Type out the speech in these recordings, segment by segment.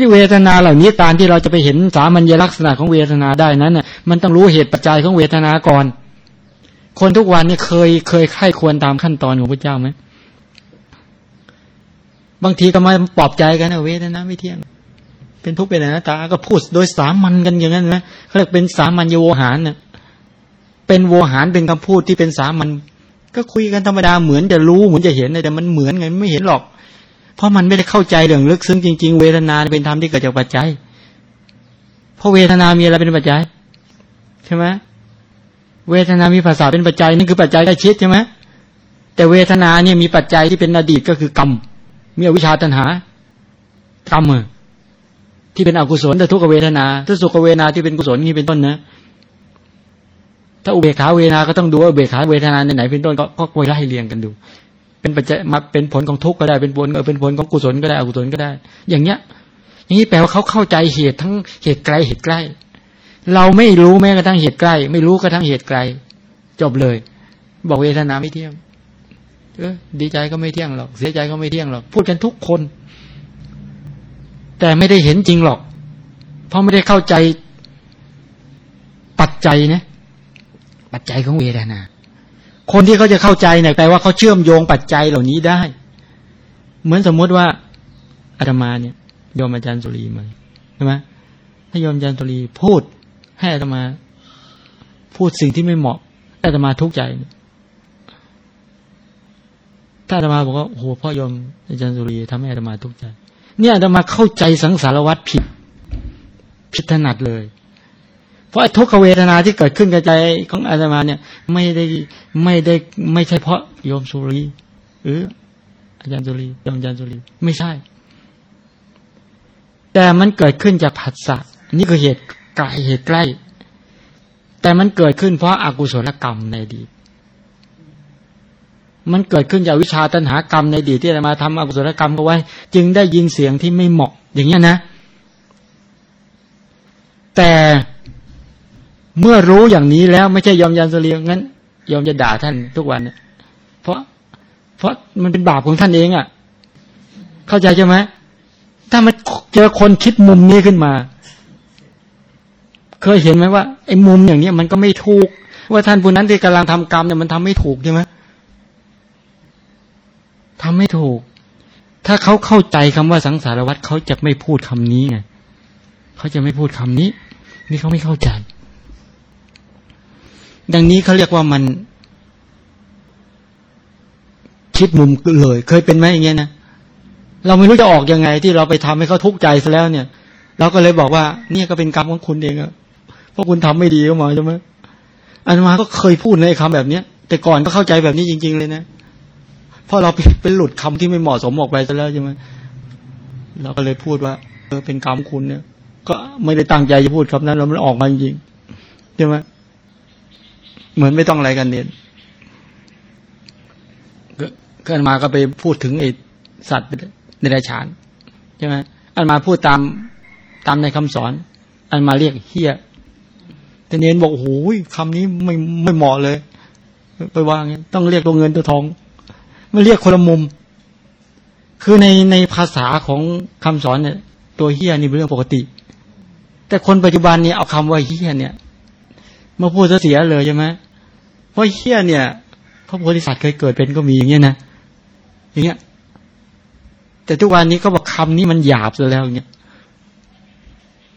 ที่เวทนาเหล่านี้ตามที่เราจะไปเห็นสามัญลักษณะของเวทนาได้นั้นน่ะมันต้องรู้เหตุปัจจัยของเวทนาก่อน คนทุกวันเนี่ยเคยเคยไข้ควรตามขั้นตอนของพระเจ้าไหมบางทีก็มาปลอบใจกันนะเวทนาไม่เที่ยง เป็นทุกข์เป็นอนัตตาก็พูดโดยสามัญกันอย่างนั้นนะเขาเรียกเป็นสามัญโวหารนะเป็นโวหารเป็นคำพูดที่เป็นสามัญก็คุยกันธรรมดาเหมือนจะรู้เหมือนจะเห็นแต่มันเหมือนไงไม่เห็นหรอก เพราะมันไม่ได้เข้าใจเรื่องลึกซึ้งจริง ๆ เวทนาเป็นธรรมที่เกิดจากปัจจัย เพราะเวทนามีอะไรเป็นปัจจัยใช่ไหมเวทนามีภาษาเป็นปัจจัยนี่นคือปัจจัยใกล้ชิดใช่ไหมแต่เวทนาเนี่ยมีปัจจัยที่เป็นอดีตก็คือกรรมมีอวิชชาตัณหากรรมที่เป็นอกุศลแต่ทุกเวทนาถ้าสุขเวทนาที่เป็นกุศลนี่เป็นต้นนะถ้าอุเบกขาเวทนาก็ต้องดูว่าอุเบกขาเวทนาในไหนเป็นต้นก็ก็ไล่เรียงกันดู เป็นปัจจัยมาเป็นผลของทุกข์ก็ได้เป็นผลเออเป็นผลของกุศลก็ได้อกุศลก็ได้ อย่างเนี้ยอย่างนี้แปลว่าเขาเข้าใจเหตุทั้งเหตุไกลเหตุใกล้ เราไม่รู้แม้กระทั่งเหตุใกล้ ไม่รู้กระทั่งเหตุไกล จบเลย บอกเวทนาไม่เที่ยงเออดีใจก็ไม่เที่ยงหรอก เสียใจก็ไม่เที่ยงหรอก พูดกันทุกคน แต่ไม่ได้เห็นจริงหรอก เพราะไม่ได้เข้าใจปัจจัยนะปัจจัยของเวทนา คนที่เขาจะเข้าใจเนี่ยแปลว่าเขาเชื่อมโยงปัจจัยเหล่านี้ได้ เหมือนสมมติว่าอาตมาเนี่ยโยมอาจารย์สุรีมาใช่ไหมถ้ายอมอาจารย์สุรีพูดให้อาตมา พูดสิ่งที่ไม่เหมาะอาตมาทุกข์ใจถ้าอาตมาบอกว่าโอ้โหพ่อยอมอาจารย์สุรีทำให้อาตมาทุกข์ใจ เนี่ยอาตมาเข้าใจสังสารวัตรผิด ผิดถนัดเลย เพราะทุกขเวทนาที่เกิดขึ้นกับใจของอาตมาเนี่ย ไม่ได้ไม่ได้ไม่ใช่เพราะโยมสุรีหรืออาจารย์สุรีโยมอาจารย์สุรีไม่ใช่ แต่มันเกิดขึ้นจากผัสสะนี่คือเหตุไกลเหตุใกล้ แต่มันเกิดขึ้นเพราะอากุศลกรรมในอดีตมันเกิดขึ้นจากวิชาตัณหากรรมในอดีตที่อามาทำอกุศลกรรมเอาไว้ จึงได้ยินเสียงที่ไม่เหมาะ อย่างเงี้ยนะ แต่ เมื่อรู้อย่างนี้แล้วไม่ใช่ยอมยันเสลียงงั้น ยอมจะด่าท่านทุกวันเนี่ยเพราะ เพราะมันเป็นบาปของท่านเองอะ่ะ เข้าใจใช่ไหมถ้ามันเจอคนคิดมุมนี้ขึ้นมา เคยเห็นไหมว่าไอ้มุมอย่างนี้มันก็ไม่ถูก ว่าท่านผู้นั้นที่กำลังทำกรรมเนี่ยมันทำไม่ถูกใช่ไหมทำไม่ถูก ถ้าเขาเข้าใจคำว่าสังสารวัตรเขาจะไม่พูดคำนี้ไงเขาจะไม่พูดคำนี้ นี่เขาไม่เข้าใจ ดังนี้เขาเรียกว่ามัน คิดมุมเลย เคยเป็นไหมอย่างเงี้ยนะเราไม่รู้จะออกยังไง ที่เราไปทำให้เขาทุกข์ใจซะแล้วเนี่ยเราก็เลยบอกว่า เนี่ยก็เป็นกรรมของคุณเองอะเพราะคุณทำไม่ดีก็มาใช่ไหมอันมาก็เคยพูดในคำแบบเนี้ย แต่ก่อนก็เข้าใจแบบนี้จริง ๆ เลยนะเพราะเราเป็นหลุดคำที่ไม่เหมาะสมออกไปซะแล้วใช่ไหมเราก็เลยพูดว่าเออเป็นกรรมคุณเนี่ย ก็ไม่ได้ตั้งใจจะพูดคำนั้นเรามันออกมาจริงใช่ไหม เหมือนไม่ต้องอะไรกันเนี่ยก็อันมาก็ไปพูดถึงไอ้สัตว์ในราชานใช่ไหมอันมาพูดตามตามในคำสอน อันมาเรียกเฮียแต่เน้นบอกโอ้โหคำนี้ไม่ไม่เหมาะเลย ไปว่างี้ต้องเรียกตัวเงินตัวทองไม่เรียกคนละมุม คือในในภาษาของคำสอนเนี่ย ตัวเฮียนี่เป็นเรื่องปกติ แต่คนปัจจุบันเนี่ยเอาคำว่าเฮียเนี่ย มาพูดเสียเลยใช่ไหม เพราะเฮี้ยเนี่ยพระโพธิสัตว์เคยเกิดเป็นก็มีอย่างเงี้ยนะอย่างเงี้ย แต่ทุกวันนี้ก็บอกคำนี้มันหยาบซะแล้วอย่างเงี้ย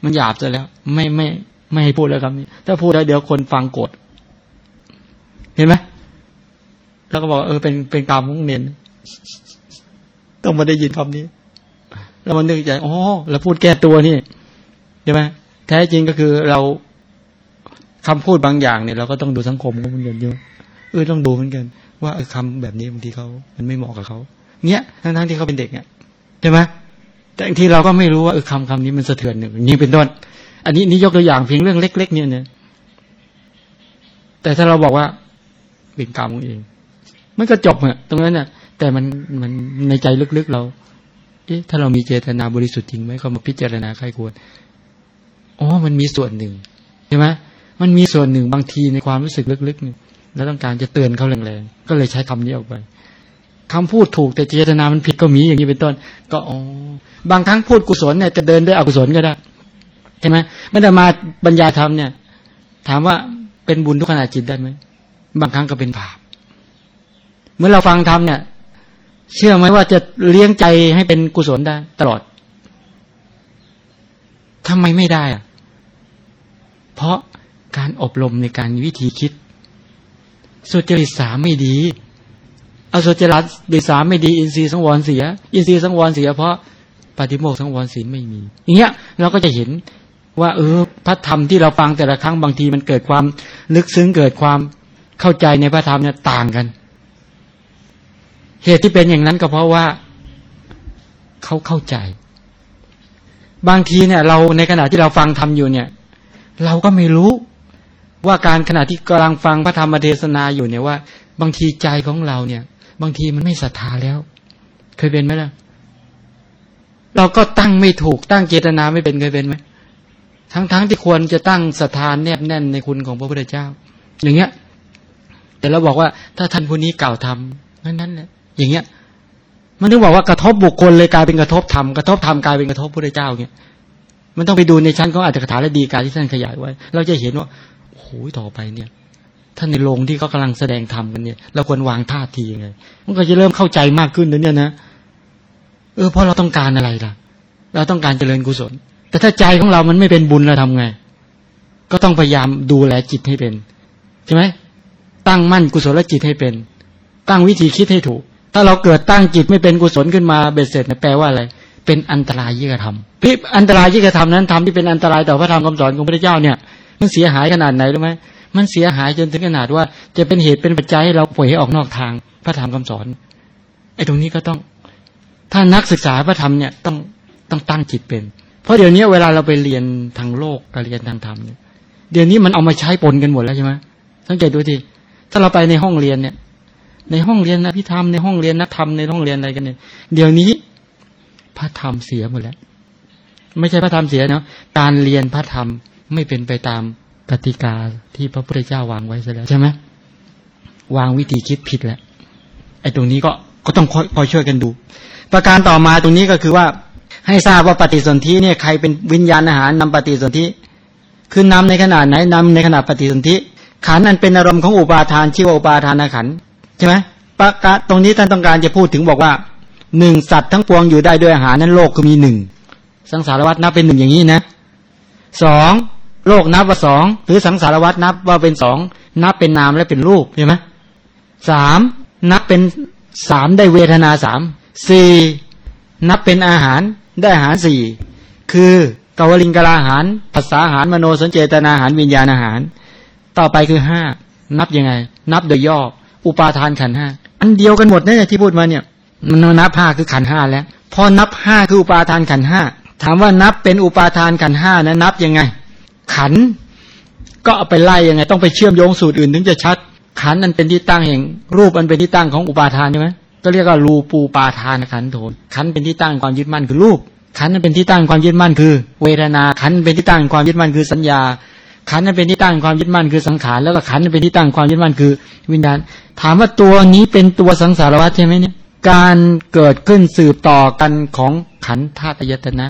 มันหยาบซะแล้ว ไม่ไม่ ไม่ให้พูดแล้วคำนี้ ถ้าพูดแล้วเดี๋ยวคนฟังโกรธเห็นไหมแล้วก็บอกเออเป็นเป็นกรรมของเนนต้องมาได้ยินคำนี้แล้วมันนึกใจอ๋อแล้วพูดแก้ตัวนี่ใช่ไหมแท้จริงก็คือเรา คำพูดบางอย่างเนี่ยเราก็ต้องดูสังคมก็เหมือนกันอยู่เออต้องดูเหมือนกัน ว่าเออคำแบบนี้บางทีเขามันไม่เหมาะกับเขาเนี้ยทั้งทั้งที่เขาเป็นเด็กเนี่ยใช่ไหมแต่บางทีเราก็ไม่รู้ว่าเออคำคำนี้มันสะเทือนหนึ่งนี้เป็นต้น อันนี้นี่ยกตัวอย่างเพียงเรื่องเล็ก ๆ เนี่ยเนี่ยแต่ถ้าเราบอกว่าเป็นกรรมเองมันก็จบอะตรงนั้นเนี่ยแต่มันมันในใจลึกๆเรา เอ๊ะถ้าเรามีเจตนาบริสุทธิ์จริงไหมเขามาพิจารณาใครควรอ๋อมันมีส่วนหนึ่งใช่ไหม มันมีส่วนหนึ่งบางทีในความรู้สึกลึกๆเนี่ยแล้วต้องการจะเตือนเขาแรงๆก็เลยใช้คำนี้ออกไปคำพูดถูกแต่เจตนามันผิดก็มีอย่างนี้เป็นต้น ก็อ๋อบางครั้งพูดกุศลเนี่ยจะเดินด้วยอกุศลก็ได้ใช่ไหมไม่ได้มาบรรยายธรรมเนี่ย ถามว่าเป็นบุญทุกขณะจิตได้ไหมบางครั้งก็เป็นบาปเมื่อเราฟังธรรมเนี่ย เชื่อไหมว่าจะเลี้ยงใจให้เป็นกุศลได้ตลอดทำไมไม่ได้อะเพราะ การอบรมในการวิธีคิด สุจริตสามไม่ดีอสุจริตดิสามไม่ดี อินทรีย์สังวรเสีย อินทรีย์สังวรเสียเพราะปฏิโมกสังวรศีลไม่มี อย่างเงี้ยเราก็จะเห็นว่า เออพระธรรมที่เราฟังแต่ละครั้งบางทีมันเกิดความลึกซึ้งเกิดความเข้าใจในพระธรรมเนี่ยต่างกัน เหตุที่เป็นอย่างนั้นก็เพราะว่าเขาเข้าใจ บางทีเนี่ย เราในขณะที่เราฟังธรรมอยู่เนี่ย เราก็ไม่รู้ ว่าการขณะที่กำลังฟังพระธรรมเทศนาอยู่เนี่ยว่า บางทีใจของเราเนี่ย บางทีมันไม่ศรัทธาแล้ว เคยเป็นไหมล่ะ เราก็ตั้งไม่ถูกตั้งเจตนาไม่เป็นเคยเป็นไหมทั้งๆทที่ควรจะตั้งศรัทธาแนบแน่นในคุณของพระพุทธเจ้า อย่างเงี้ย แต่เราบอกว่าถ้าท่านผู้นี้กล่าวทำนั้นนั้นแหละอย่างเงี้ย มันถึงบอกว่ากระทบบุคคลเลยกลายเป็นกระทบธรรมกระทบธรรมกลายเป็นกระทบพระพุทธเจ้าเงี้ยมันต้องไปดูในชั้นของอัตถกถาและดีการที่ท่านขยายไว้ เราจะเห็นว่า ต่อไปเนี่ยท่านในโรงที่เขากาลังแสดงธรรมกันเนี่ยเราควรวางท่าทียังไงมันก็จะเริ่มเข้าใจมากขึ้นนะเนี่ยนะเออเพราะเราต้องการอะไรล่ะ เราต้องการเจริญกุศล แต่ถ้าใจของเรามันไม่เป็นบุญเราทำไง ก็ต้องพยายามดูแลจิตให้เป็นใช่ไหมตั้งมั่นกุศลจิตให้เป็น ตั้งวิธีคิดให้ถูก ถ้าเราเกิดตั้งจิตไม่เป็นกุศลขึ้นมาเบ็ดเสร็จแปลว่าอะไร เป็นอันตรายยิ่งกระทำพิอันตรายยิ่งกระทำนั้นทำที่เป็นอันตรายต่อพระธรรมคำสอนของพระเจ้าเนี่ย มันเสียหายขนาดไหนรู้ไหมมันเสียหายจนถึงขนาดว่า จะเป็นเหตุเป็นปัจจัยให้เราป่วยให้ออกนอกทางพระธรรมคำสอนไอ้ตรงนี้ก็ต้อง ถ้านักศึกษาพระธรรมเนี่ยต้องต้องตั้งจิตเป็น เพราะเดี๋ยวนี้เวลาเราไปเรียนทางโลกกับเรียนทางธรรมเนี่ยเดี๋ยวนี้มันเอามาใช้ปนกันหมดแล้วใช่ไหมสังเกตดูทีถ้าเราไปในห้องเรียนเนี่ย ในห้องเรียนอภิธรรมในห้องเรียนนักธรรมในห้องเรียนอะไรกันเนี่ยเดี๋ยวนี้พระธรรมเสียหมดแล้ว ไม่ใช่พระธรรมเสียเนาะการเรียนพระธรรม ไม่เป็นไปตามกติกาที่พระพุทธเจ้าวางไว้ซะแล้วใช่ไหมวางวิธีคิดผิดแล้วไอ้ตรงนี้ก็ก็ต้องคอยช่วยกันดู ประการต่อมาตรงนี้ก็คือว่า ให้ทราบว่าปฏิสนธิเนี่ยใครเป็นวิญญาณอาหารนำปฏิสนธิคือนำในขนาดไหนนำในขนาดปฏิสนธิขันอันเป็นอารมณ์ของอุปาทานชื่อว่าอุปาทานขันใช่ไหมประกาศตรงนี้ท่านต้องการจะพูดถึงบอกว่าหนึ่งสัตว์ทั้งปวงอยู่ได้ด้วยอาหารนั้นโลกคือมีหนึ่งสังสารวัตนับเป็นหนึ่งอย่างนี้นะสอง โลกนับว่าสองหรือสังสารวัตนับว่าเป็นสองนับเป็นนามและเป็นรูปใช่ไหมสามนับเป็นสามได้เวทนาสามสี่นับเป็นอาหารได้อาหารสี่คือกวลิงกลาอาหารภาษาอาหารมโนสัญเจตนาอาหารวิญญาณอาหาร ต่อไปคือห้านับยังไง นับโดยย่อ อุปาทานขันห้าอันเดียวกันหมดเนี่ยที่พูดมาเนี่ย มันนับห้าคือขันห้าแล้ว พอนับห้าคืออุปาทานขันห้าถามว่านับเป็นอุปาทานขันห้านะนับยังไง ขันก็เอาไปไล่ยังไง ต้องไปเชื่อมโยงสูตรอื่นถึงจะชัด ขันนั้นเป็นที่ตั้งแห่ง รูปมันเป็นที่ตั้งของอุปาทานใช่ไหมก็เรียกว่ารูปูปาทานขันโทนขันเป็นที่ตั้งความยึดมั่นคือรูป ขันนั้นเป็นที่ตั้งความยึดมั่นคือ เวทนาขันเป็นที่ตั้งความยึดมั่นคือสัญญา ขันนั้นเป็นที่ตั้งความยึดมั่นคือสังขารแล้วก็ขันนั้นเป็นที่ตั้งความยึดมั่นคือ วิญญาณ ถามว่าตัวนี้เป็นตัวสังสารวัฏใช่ไหมเนี่ยการเกิดขึ้นสืบต่อกันของขันธาตุยตนะ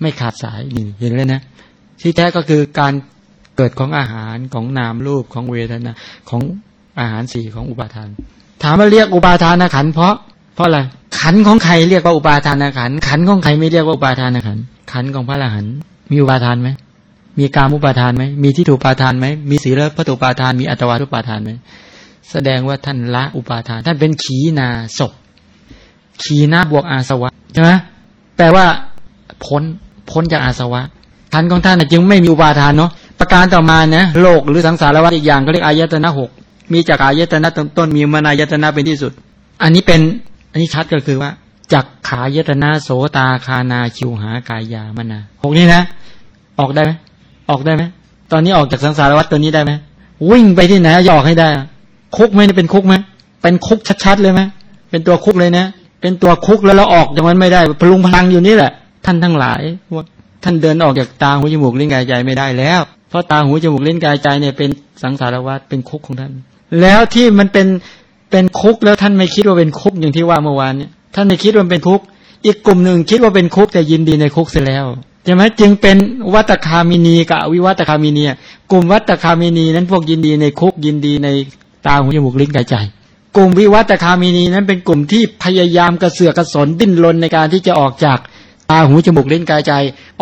ไม่ขาดสายนี่เห็นเลยนะ ที่แท้ก็คือการเกิดของอาหารของนามรูปของเวทนาของอาหารสี่ของอุปาทาน ถามว่าเรียกอุปาทานขันเพราะ เพราะอะไรขันของใครเรียกว่าอุปาทานขันขันของใครไม่เรียกว่าอุปาทานขันขันของพระอรหันต์มีอุปาทานไหมมีการอุปาทานไหมมีที่ถูกปาทานไหมมีศีลพระตุปาทาน มีอัตวาทุปาทานไหมแสดงว่าท่านละอุปาทาน ท่านเป็นขีนาศพขีนาบวกอาสวะใช่ไหมแปลว่าพ้นพ้นจากอาสวะ ขันของท่านจึงไม่มีอุปาทานเนาะประการต่อมานะโลกหรือสังสารวัฏอีกอย่างก็เรียกอายตนะหกมีจากอายตนะต้นมีมนายตนะเป็นที่สุด อันนี้เป็นอันนี้ชัดก็คือว่าจักขายตนะโสตาคานาชิวหากายามนาหกนี้นะ ออกได้ไหมออกได้ไหมตอนนี้ออกจากสังสารวัฏตัวนี้ได้ไหมวิ่งไปที่ไหนยอกให้ได้ คุกไหมนี่เป็นคุกไหมเป็นคุกชัดๆเลยไหมเป็นตัวคุกเลยนะ เป็นตัวคุกแล้วเราออกจากมันไม่ได้พลุงพลังอยู่นี่แหละ ท่านทั้งหลายว่า ท่านเดินออกจากตาหูจมูกลิ้นกายใจไม่ได้แล้ว เพราะตาหูจมูกลิ้นกายใจเนี่ยเป็นสังสารวัฏเป็นคุกของท่าน แล้วที่มันเป็นเป็นคุกแล้วท่านไม่คิดว่าเป็นคุกอย่างที่ว่าเมื่อวานเนี่ยท่านไม่คิดว่าเป็นคุก อีกกลุ่มหนึ่งคิดว่าเป็นคุกแต่ยินดีในคุกเสียแล้วใช่ไหมจึงเป็นวัตคามินีกับวิวัตคามินีกลุ่มวัตคามินีนั้นพวกยินดีในคุกยินดีในตาหูจมูกลิ้นกายใจ กลุ่มวิวัตคามินีนั้นเป็นกลุ่มที่พยายามกระเสือกกระสนดิ้นรนในการที่จะออกจากาหูจมูกเลิ้นกายใจ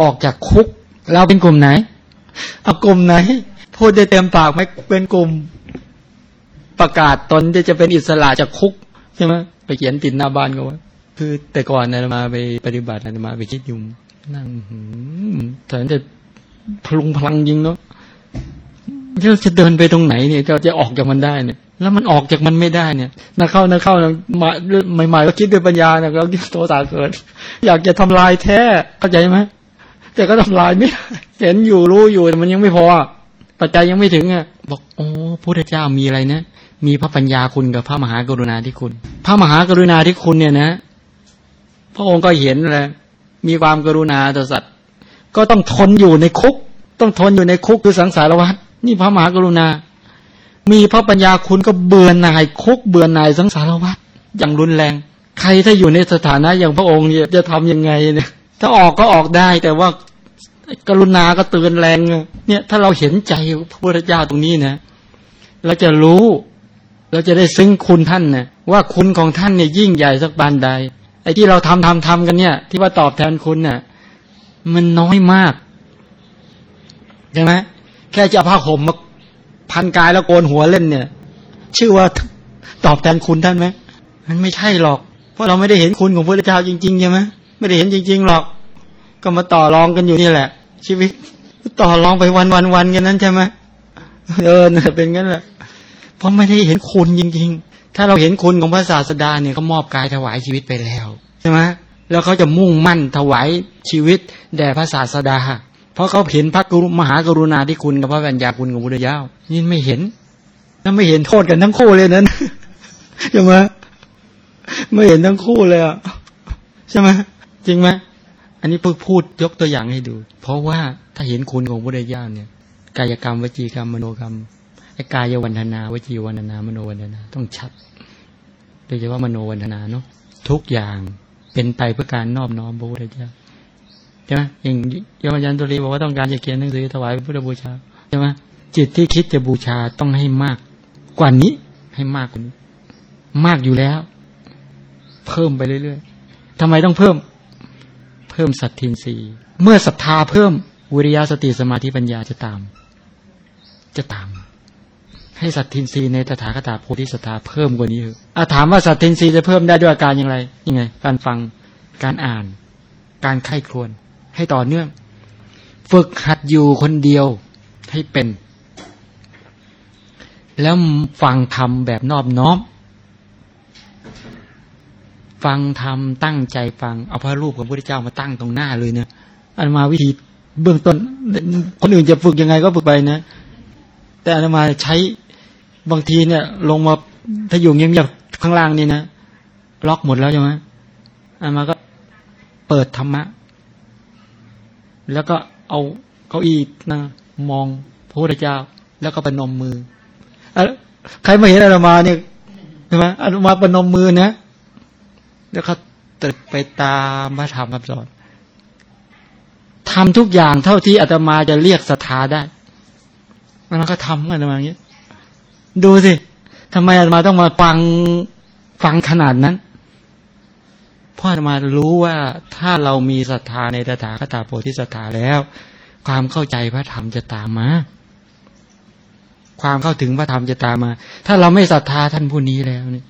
ออกจากคุก เราเป็นกลุ่มไหน เอากลุ่มไหน พูดได้เต็มปากไม่เป็นกลุ่มประกาศตนที่จะเป็นอิสระจากคุกใช่ไหมไปเขียนติดหน้าบ้านก็ว่า คือแต่ก่อนนะมาไปปฏิบัตินะมาไปคิดยุ่มนั่งแต่จะพลุงพลังยิงเนาะเราจะเดินไปตรงไหนเนี่ยเราจะออกจากมันได้เนี่ย แล้วมันออกจากมันไม่ได้เนี่ยนักเข้านักเข้ามาใหม่ๆก็คิดด้วยปัญญาเนี่ยเราคิดโตตาเกิด อยากจะทำลายแท้เข้าใจไหมแต่ก็ทำลายไม่เห็นอยู่รู้อยู่มันยังไม่พอ ปัจจัยยังไม่ถึงอะ บอกโอ้พระเจ้ามีอะไรนะมีพระปัญญาคุณกับพระมหากรุณาธิคุณ พระมหากรุณาธิคุณเนี่ยนะ พระองค์ก็เห็นแหละมีความกรุณาต่อสัตว์ ก็ต้องทนอยู่ในคุก ต้องทนอยู่ในคุกคือสังสารวัฏนี่พระมหากรุณา มีพระปัญญาคุณก็เบื่อหน่ายคุกเบื่อหน่ายสังสารวัฏอย่างรุนแรง ใครถ้าอยู่ในสถานะอย่างพระองค์เนี่ยจะทํำยังไงเนี่ยถ้าออกก็ออกได้แต่ว่ากรุณาก็เตือนแรงเนี่ยถ้าเราเห็นใจพระพุทธเจ้าตรงนี้นะเราจะรู้เราจะได้ซึ้งคุณท่านนะว่าคุณของท่านเนี่ยยิ่งใหญ่สักบานใดไอ้ที่เราทำทำทำกันเนี่ย ที่ว่าตอบแทนคุณเนี่ยมันน้อยมากใช่ไหมแค่จะผ้าห่มมา พันกายแล้วโกนหัวเล่นเนี่ย ชื่อว่าตอบแทนคุณท่านไหมมันไม่ใช่หรอก เพราะเราไม่ได้เห็นคุณของพระเจ้าจริงๆใช่ไหมไม่ได้เห็นจริง ๆหรอก ก็มาต่อรองกันอยู่นี่แหละ ชีวิต ต่อรองไปวันวันวันกันนั้นใช่ไหมเออเป็นงั้นแหละเพราะไม่ได้เห็นคุณจริง ๆ ถ้าเราเห็นคุณของพระศาสดาเนี่ยเขามอบกายถวายชีวิตไปแล้วใช่ไหมแล้วเขาจะมุ่งมั่นถวายชีวิตแด่พระศาสดา เพราะเขาเห็นพระกรุมหากรุณาธิคุณกับพระปัญญาคุณของพุทธเจ้านี่ไม่เห็นแล้วไม่เห็นโทษกันทั้งคู่เลยนั้นใช่ไหมไม่เห็นทั้งคู่เลยอะใช่ไหมจริงไหมอันนี้เพิ่งพูดยกตัวอย่างให้ดู เพราะว่าถ้าเห็นคุณของพุทธเจ้าเนี่ย กายกรรมวจีกรรมมโนกรรมกายวันธนาวจีวันธนามโนวันธนาต้องชัดโดยเฉพาะมโนวันธนาเนาะทุกอย่างเป็นไปเพื่อการนอบน้อมพระพุทธเจ้า ใช่ไหมอย่างยมยันตุลีบอกว่าต้องการจะเขียนหนังสือถวายพระพุทธบูชาใช่ไหมจิตที่คิดจะบูชาต้องให้มากกว่านี้ให้มากกว่านี้ มากอยู่แล้ว เพิ่มไปเรื่อยๆทำไมต้องเพิ่ม เพิ่มสัตทินรีเมื่อศรัทธาเพิ่มวิริยะสติสมาธิปัญญาจะตาม จะตาม ให้สัตทินรีในตถาคตาโพธิสตาเพิ่มกว่านี้เถอะอาถามว่าสัตทินรีจะเพิ่มได้ด้วยอาการอย่างไรยังไง การฟังการอ่าน การไข้ครวน ให้ต่อเนื่อง ฝึกหัดอยู่คนเดียวให้เป็น แล้วฟังธรรมแบบนอบน้อม ฟังธรรมตั้งใจฟังเอาพระรูปของพระพุทธเจ้ามาตั้งตรงหน้าเลยเนี่ยอันมาวิธีเบื้องต้นคนอื่นจะฝึกยังไงก็ฝึกไปนะแต่อันมาใช้บางทีเนี่ย ลงมาถ้าอยู่เงียบๆข้างล่างนี่นะล็อกหมดแล้วใช่ไหมอันมาก็เปิดธรรมะ แล้วก็เอาเก้าอี้นะมองพระพุทธเจ้า แล้วก็ปนมมืออใครมาเห็นอาตมาเนี่ยใช่ไหมอาตมาปนมมือนะ แล้วก็ตึกไปตามพระธรรมคำสอนทำทุกอย่างเท่าที่อาตมาจะเรียกศรัทธาได้มันก็ทำอาตมาอย่างนี้ดูสิทำไมอาตมาต้องมาฟังฟังขนาดนั้น พ่ออาตมารู้ว่าถ้าเรามีศรัทธาในตถาคตาโพธิศรัทธาแล้ว ความเข้าใจพระธรรมจะตามมา ความเข้าถึงพระธรรมจะตามมา ถ้าเราไม่ศรัทธาท่านผู้นี้แล้วนี่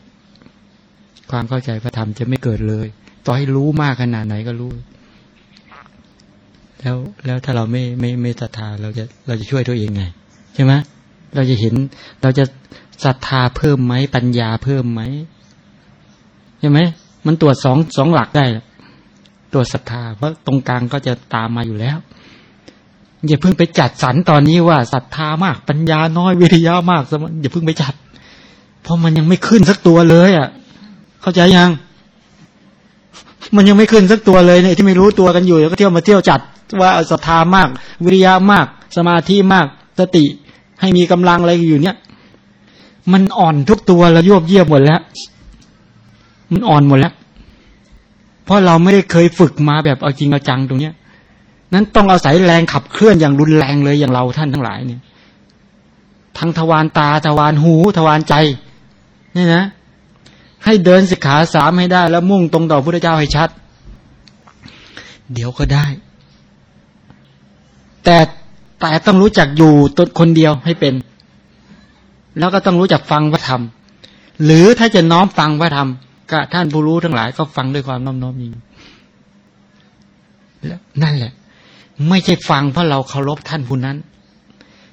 ความเข้าใจพระธรรมจะไม่เกิดเลย ต่อให้รู้มากขนาดไหนก็รู้ แล้วแล้วถ้าเราไม่ไม่ไม่ศรัทธาเราจะเราจะช่วยตัวเองไง ใช่ไหมเราจะเห็นเราจะศรัทธาเพิ่มไหมปัญญาเพิ่มไหมใช่ไหม มันตรวจสองสองหลักได้ ตรวจศรัทธาเพราะตรงกลางก็จะตามมาอยู่แล้วอย่าเพิ่งไปจัดสรรตอนนี้ว่าศรัทธามาก ปัญญาน้อยวิทยามากอย่าเพิ่งไปจัด เพราะมันยังไม่ขึ้นสักตัวเลยอะ เข้าใจยัง มันยังไม่ขึ้นสักตัวเลยเนี่ยที่ไม่รู้ตัวกันอยู่แล้วก็เที่ยวมาเที่ยวจัด ว่าศรัทธามาก วิริยะมาก สมาธิมากสติให้มีกำลังอะไรอยู่เนี่ย มันอ่อนทุกตัวแล้วยวบเยียบหมดแล้ว มันอ่อนหมดแล้ว เพราะเราไม่ได้เคยฝึกมาแบบเอาจริงเอาจังตรงเนี้ย นั้นต้องอาศัยแรงขับเคลื่อนอย่างรุนแรงเลยอย่างเราท่านทั้งหลายเนี่ย ทั้งทวารตาทวารหูทวารใจนี่นะ ให้เดินสิกขาสามให้ได้ แล้วมุ่งตรงต่อพระเจ้าให้ชัด เดี๋ยวก็ได้ แต่แต่ต้องรู้จักอยู่ตนคนเดียวให้เป็น แล้วก็ต้องรู้จักฟังพระธรรม หรือถ้าจะน้อมฟังพระธรรม ก็ท่านผู้รู้ทั้งหลายก็ฟังด้วยความน้อมน้อมยิ่งแล้วนั่นแหละ ไม่ใช่ฟังเพราะเราเคารพท่านผู้นั้น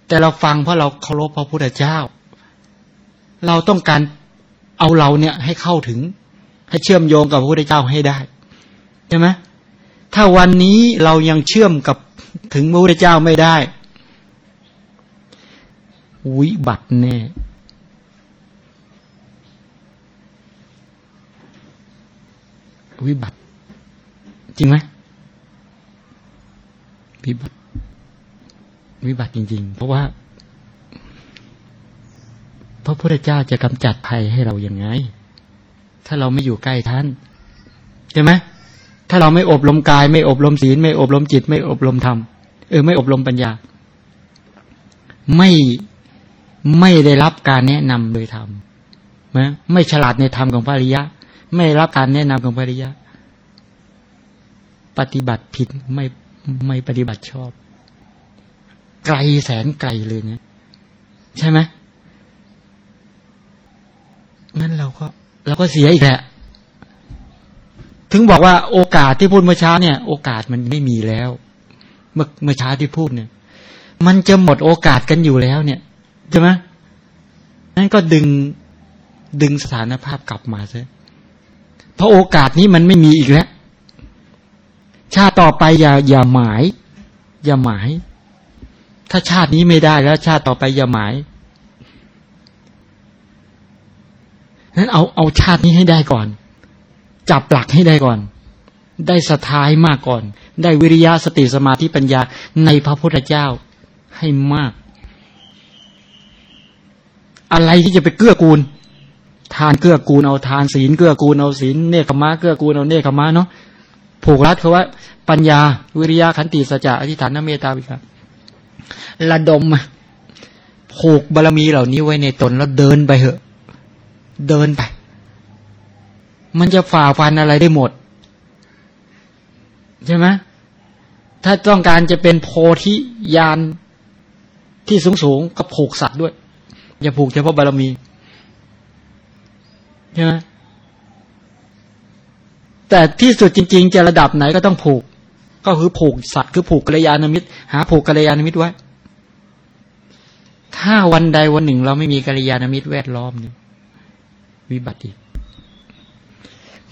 แต่เราฟังเพราะเราเคารพพระพุทธเจ้า เราต้องการเอาเราเนี่ยให้เข้าถึง ให้เชื่อมโยงกับพระพุทธเจ้าให้ได้ใช่ไหมถ้าวันนี้เรายังเชื่อมกับถึงพระพุทธเจ้าไม่ได้ วิบัติแน่ วิบัติ จริงไหมวิบัติ วิบัติจริง ๆ เพราะว่าพระพุทธเจ้าจะกำจัดภัยให้เราอย่างไง ถ้าเราไม่อยู่ใกล้ท่านใช่ไหมถ้าเราไม่อบรมกาย ไม่อบรมศีล ไม่อบรมจิต ไม่อบรมธรรมเออไม่อบรมปัญญา ไม่ไม่ได้รับการแนะนำโดยธรรมนะไม่ฉลาดในธรรมของพระริยะ ไม่รับการแนะนำของพระริยะ ปฏิบัติผิดไม่ไม่ปฏิบัติชอบ ไกลแสนไกลเลยเนี่ยใช่ไหมงั้นเราก็เราก็เสียอีกแหละ ถึงบอกว่าโอกาสที่พูดเมื่อเช้าเนี่ย โอกาสมันไม่มีแล้ว เมื่อเมื่อเช้าที่พูดเนี่ย มันจะหมดโอกาสกันอยู่แล้วเนี่ยใช่ไหมนั่นก็ดึงดึงสถานภาพกลับมาซะ เพราะโอกาสนี้มันไม่มีอีกแล้ว ชาติต่อไปอย่าอย่าหมาย อย่าหมาย ถ้าชาตินี้ไม่ได้แล้ว ชาติต่อไปอย่าหมายนั้นเอาเอาชาตินี้ให้ได้ก่อน จับหลักให้ได้ก่อน ได้สทายมากก่อน ได้วิริยะสติสมาธิปัญญาในพระพุทธเจ้าให้มาก อะไรที่จะไปเกื้อกูล ทานเกื้อกูลเอาทานศีลเกื้อกูลเอาศีลเนคขมาเกื้อกูลเอาเนคขมาเนาะผูกรัดเขาว่า ปัญญาวิริยะขันติสัจจะอธิษฐานเมตตาวิครับระดมผูกบารมีเหล่านี้ไว้ในตนแล้วเดินไปเหอะ เดินไป มันจะฝ่าฟันอะไรได้หมด ใช่ไหมถ้าต้องการจะเป็นโพธิญาณที่สูงสูงก็ผูกสัตว์ด้วย อย่าผูกเฉพาะบารมี ใช่ไหมแต่ที่สุดจริง ๆ จะระดับไหนก็ต้องผูก ก็คือผูกสัตว์คือผูกกัลยาณมิตร หาผูกกัลยาณมิตรไว้ ถ้าวันใดวันหนึ่ง เราไม่มีกัลยาณมิตรแวดล้อมนี่วิบัติ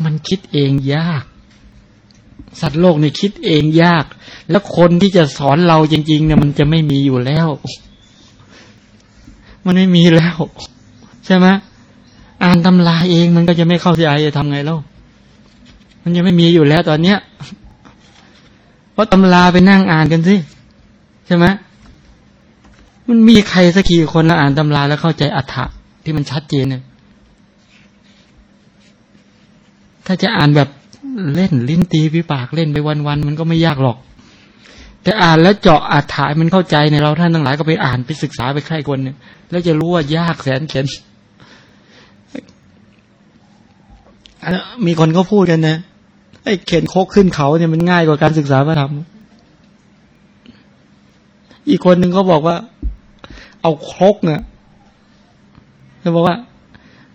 มันคิดเองยาก สัตว์โลกเนี่ยคิดเองยาก แล้วคนที่จะสอนเราจริงๆเนี่ยมันจะไม่มีอยู่แล้ว มันไม่มีแล้ว ใช่ไหม อ่านตำราเองมันก็จะไม่เข้าใจจะทำไงแล้วมันยังไม่มีอยู่แล้วตอนเนี้ยเพราะตำราไปนั่งอ่านกันสิใช่ไหมมันมีใครสักกี่คนแล้วอ่านตำราแล้วเข้าใจอัฏฐะที่มันชัดเจนเนี่ยถ้าจะอ่านแบบเล่นลิ้นตีพิปากเล่นไปวันๆมันก็ไม่ยากหรอก แต่อ่านแล้วเจาะอาถามันเข้าใจในเราท่านทั้งหลายก็ไปอ่านไปศึกษาไปใคร่คนเนี่ยแล้วจะรู้ว่ายากแสนเข็น มีคนก็พูดกันนะไอ้เข็นโคกขึ้นเขาเนี่ยมันง่ายกว่าการศึกษาพระธรรมอีกคนหนึ่งเขาบอกว่า เอาครกเนี่ยเขาบอกว่า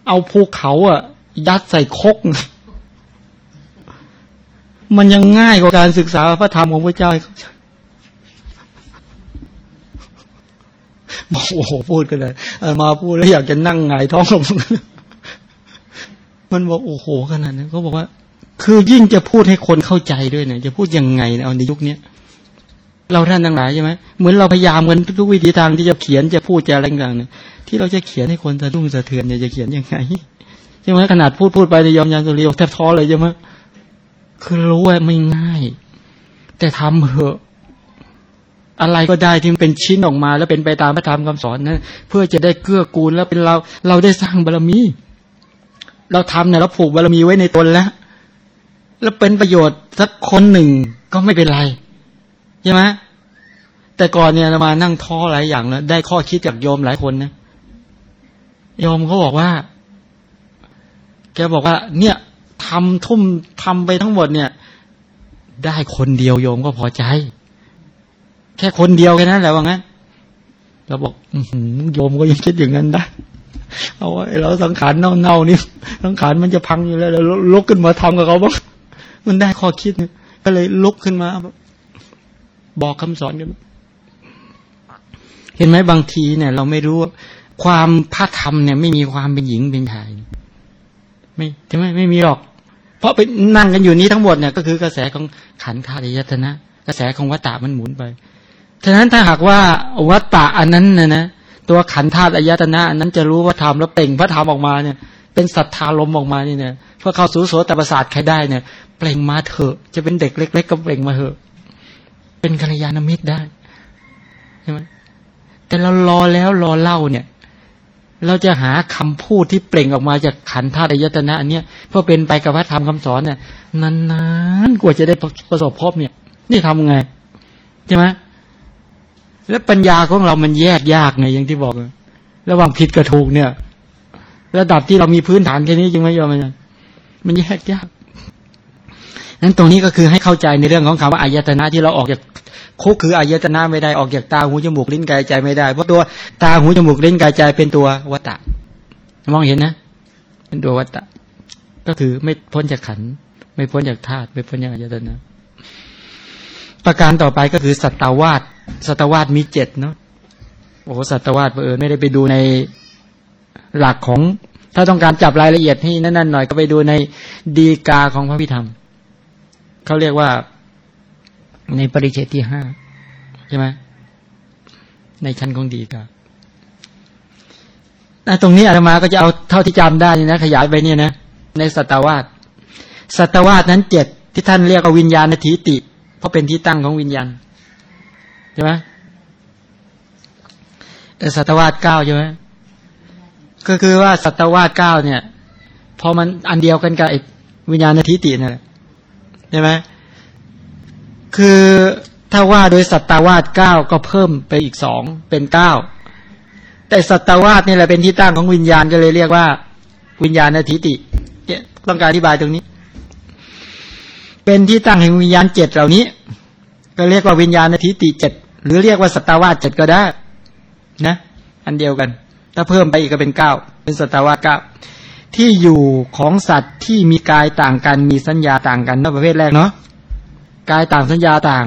เอาภูเขาอะ ยัดใส่ครกมันยังง่ายกว่าการศึกษาพระธรรมของพระเจ้าบอกโอ้โหพูดกันเลยมาพูดแล้วอยากจะนั่งไงท้องลง มันบอกโอ้โหขนาดนั้นเขาบอกว่า คือยิ่งจะพูดให้คนเข้าใจด้วยเนี่ย จะพูดยังไงเอาในยุคนี้เราท่านทั้งหลายใช่ไหมเหมือนเราพยายามกันทุกวิธีทางที่จะเขียนจะพูดจะอะไรต่างเนี่ยที่เราจะเขียนให้คนสะดุ้งสะเทือนเนี่ยจะเขียนยังไงใช่ไหมขนาดพูดพูดไปในยอมยันสุริยแทบท้อเลยใช่ไหมคือรู้ว่าไม่ง่าย แต่ทำเหอะอะไรก็ได้ที่มันเป็นชิ้นออกมา แล้วเป็นไปตามพระธรรมคำสอนนะเพื่อจะได้เกื้อกูลแล้วเป็นเราเราได้สร้างบารรมี เราทำเนี่ยเราผูกบารมีไว้ในตนแล้ว แล้วเป็นประโยชน์สักคนหนึ่งก็ไม่เป็นไรใช่ไหมแต่ก่อนเนี่ยมานั่งท้อหลายอย่างแล้วได้ข้อคิดจากโยมหลายคนนะโยมเขาบอกว่า แกบอกว่า เนี่ยทำทุ่มทำไปทั้งหมดเนี่ย ได้คนเดียวโยมก็พอใจ แค่คนเดียวแค่นั้นแหละว่างั้นเราบอกโยมก็ยังคิดอย่างนั้นได้ เอาไว้เราสังขารเน่าๆนี่สังขารมันจะพังอยู่แล้วเราลุกขึ้นมาทำกับเขาบ้างมันได้ข้อคิดเนี่ยก็เลยลุกขึ้นมา บอกคำสอนกันเห็นไหมบางทีเนี่ย เราไม่รู้ความพระธรรมเนี่ย ไม่มีความเป็นหญิงเป็นชายไม่ใช่ไหมไม่มีหรอก เพราะไปนั่งกันอยู่นี้ทั้งหมดเนี่ยก็คือกระแสของขันธ์ธาตุยตนะ กระแสของวัตตะมันหมุนไปฉะนั้นถ้าหากว่าวัตตะอันนั้นนะนะ ตัวขันธาตุอายตนะนั้นจะรู้ว่าธรรมแล้วเปล่งพระธรรมออกมาเนี่ย เป็นศรัทธาลมออกมานี่เนี่ยเพื่อเข้าสู่โสตประสาทใครได้เนี่ย เปล่งมาเถอะ จะเป็นเด็กเล็ก ๆ ก็เปล่งมาเถอะ เป็นกัลยาณมิตรได้ใช่ไหมแต่เรารอแล้วรอเล่าเนี่ย เราจะหาคำพูดที่เปล่งออกมาจากขันธาตุอายตนะอันเนี้ยเพื่อเป็นไปกับพระธรรมคำสอนเนี่ยนานๆกว่าจะได้ประสบพบเนี่ย นี่ทำไงใช่ไหม แล้วปัญญาของเรามันแยกยากไงอย่างที่บอกระหว่างผิดกับถูกเนี่ย ระดับที่เรามีพื้นฐานแค่นี้จริงไหมโยมอามันแยกยากนั้นตรงนี้ก็คือให้เข้าใจในเรื่องของคำว่าอายตนะที่เราออกจากคุกคืออายตนะไม่ได้ออกจากตาหูจมูกลิ้นกายใจไม่ได้ เพราะตัวตาหูจมูกลิ้นกายใจเป็นตัววัตตะ มองเห็นนะ เป็นตัววัตตะ ก็คือไม่พ้นจากขัน ไม่พ้นจากธาตุไม่พ้นจากอายตนะ ประการต่อไปก็คือสัตวาสสัตวาสมีเจ็ดเนาะโอ้สัตวาสเออไม่ได้ไปดูในหลักของ ถ้าต้องการจับรายละเอียดให้นั่นๆหน่อยก็ไปดูในดีกาของพระพิธรรมเขาเรียกว่าในปริเชตที่ห้าใช่ไหมในชั้นของดีกาตรงนี้อาตมาก็จะเอาเท่าที่จำได้นะ ขยายไปเนี่ยนะ ในสัตวาสสัตวาสนั้นเจ็ดที่ท่านเรียกว่าวิญญาณทิติ เพราะเป็นที่ตั้งของวิญญาณใช่ไหมสัตวาสเก้าใช่ไหมก็คือว่าสัตวาสเก้าเนี่ยพอมันอันเดียวกันกับวิญญาณทิตินั่นแหละใช่ไหมคือถ้าว่าโดยสัตวาสเก้าก็เพิ่มไปอีกสองเป็นเก้าแต่สัตวาสนี่แหละเป็นที่ตั้งของวิญญาณก็เลยเรียกว่า วิญญาณทิติต้องการอธิบายตรงนี้ เป็นที่ตั้งแห่งวิญญาณเจ็ดเหล่านี้ ก็เรียกว่าวิญญาณทิติเจ็ดหรือเรียกว่าสัตวาสเจ็ดก็ได้นะ อันเดียวกัน ถ้าเพิ่มไปอีกก็เป็นเก้าเป็นสัตวาสเก้าที่อยู่ของสัตว์ที่มีกายต่างกันมีสัญญาต่างกันนั่นประเภทแรกเนาะกายต่างสัญญาต่าง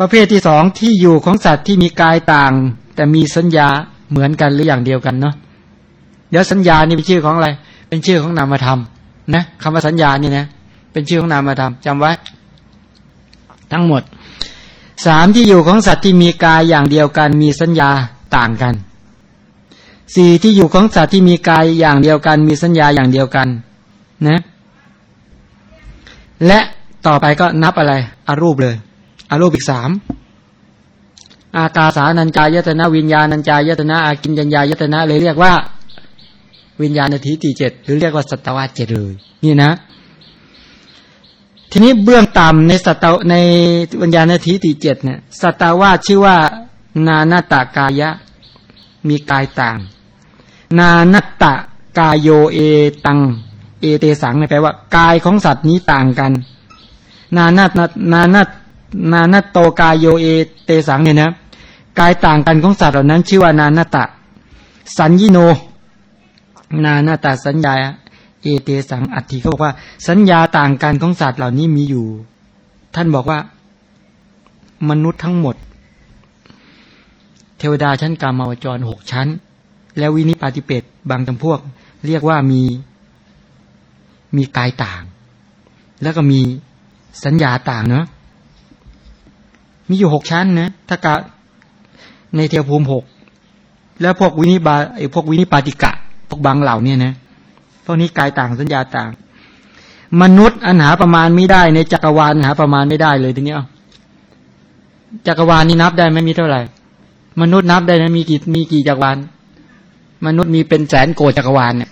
ประเภทที่สองที่อยู่ของสัตว์ที่มีกายต่าง แต่มีสัญญาเหมือนกันหรืออย่างเดียวกันเนาะเดี๋ยวสัญญานี่เป็นชื่อของอะไร เป็นชื่อของนามธรรมนะคำว่าสัญญานี่นะ เป็นชื่อของนามธรรมจำไว้ ทั้งหมดสามที่อยู่ของสัตว์ที่มีกายอย่างเดียวกันมีสัญญาต่างกันสี่ที่อยู่ของสัตว์ที่มีกายอย่างเดียวกัน มีสัญญาอย่างเดียวกันนะและต่อไปก็นับอะไรอารูปเลยอารูปอีกสามอากาสานัญจายตนะวิญญาณัญจายตนะอากินยัญญายตนะเลยเรียกว่า วิญญาณทิฏฐิเจ็ดหรือเรียกว่าสัตวะเจ็ดเลย นี่นะ ทีนี้เบื้องต่ำในสัตวในวิญญาณทิฏฐิเจ็ดเนี่ยสัตวะชื่อว่า นานาตากายะ มีกายต่าง นานาตากายโยเอตัง เอเตสังแปลว่า กายของสัตว์นี้ต่างกัน นานานานานานาโตกายโยเอเตสังเนี่ยนะกายต่างกันของสัตว์เหล่านั้น ชื่อว่านานาตะ สัญญิโน นานาตาสัญญา เอเตสังอัตถิเขาบอกว่า สัญญาต่างกันของสัตว์เหล่านี้มีอยู่ ท่านบอกว่า มนุษย์ทั้งหมด เทวดาชั้นกามาวจรหกชั้น แล้ววินิปาติเปตบางจำพวก เรียกว่ามีมีกายต่าง แล้วก็มีสัญญาต่างเนาะมีอยู่หกชั้นนะถ้ากะในเทวภูมิหกแล้วพวกวินิบาไอพวกวินิปาติกะ พวกบางเหล่าเนี่ยนะ วกนี้กายต่างสัญญาต่าง มนุษย์อันหาประมาณไม่ได้ในจักรวาลหาประมาณไม่ได้เลยทีนี้จักรวาลนี่นับได้ไม่มีเท่าไหร่ มนุษย์นับได้นะมมีกี่มีกี่จักรวาล มนุษย์มีเป็นแสนโกดจักรวาลเนี่ย